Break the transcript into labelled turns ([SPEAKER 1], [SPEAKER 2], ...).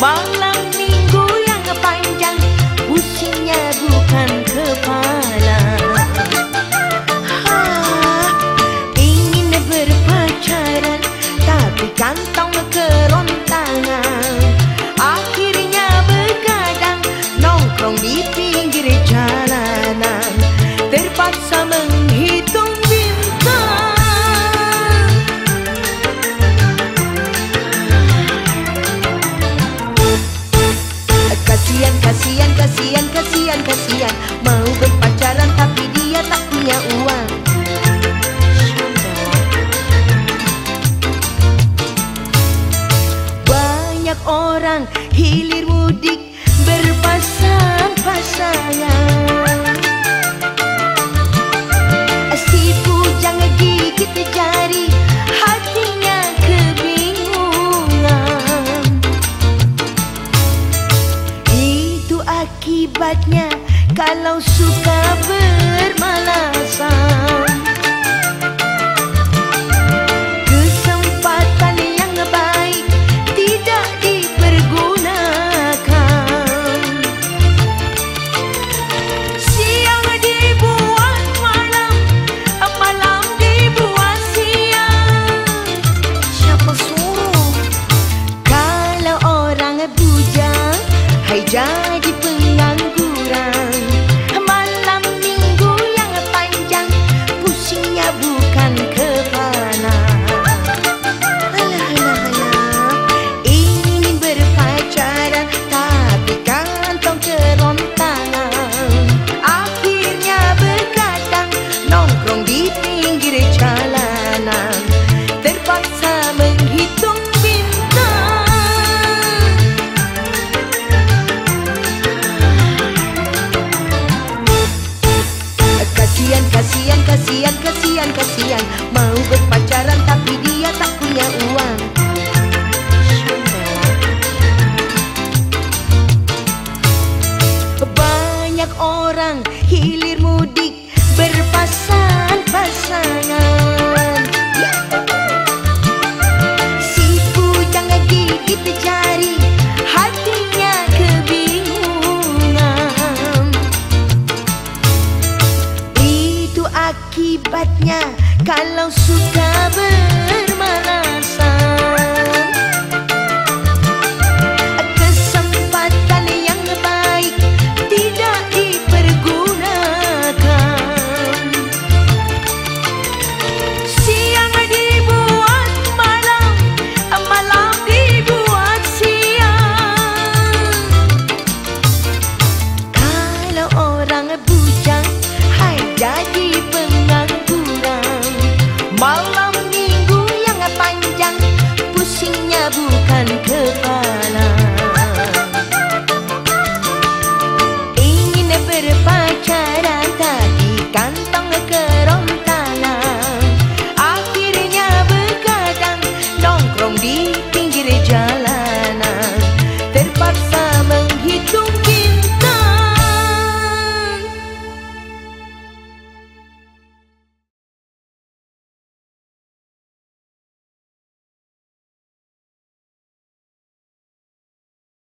[SPEAKER 1] más kasihan kasihan kasihan kasihan kasihan mau berpacaran tapi dia tak punya uang. Banyak orang hilir mudik akibatnya kalau suka bermalasan kasihan Mau berpacaran tapi dia tak punya uang. Banyak orang hilang kalau suka bermalasan Kesempatan yang baik tidak dipergunakan. Siang dibuat malam, malam dibuat siang. Kalau orang bujang, hai jadi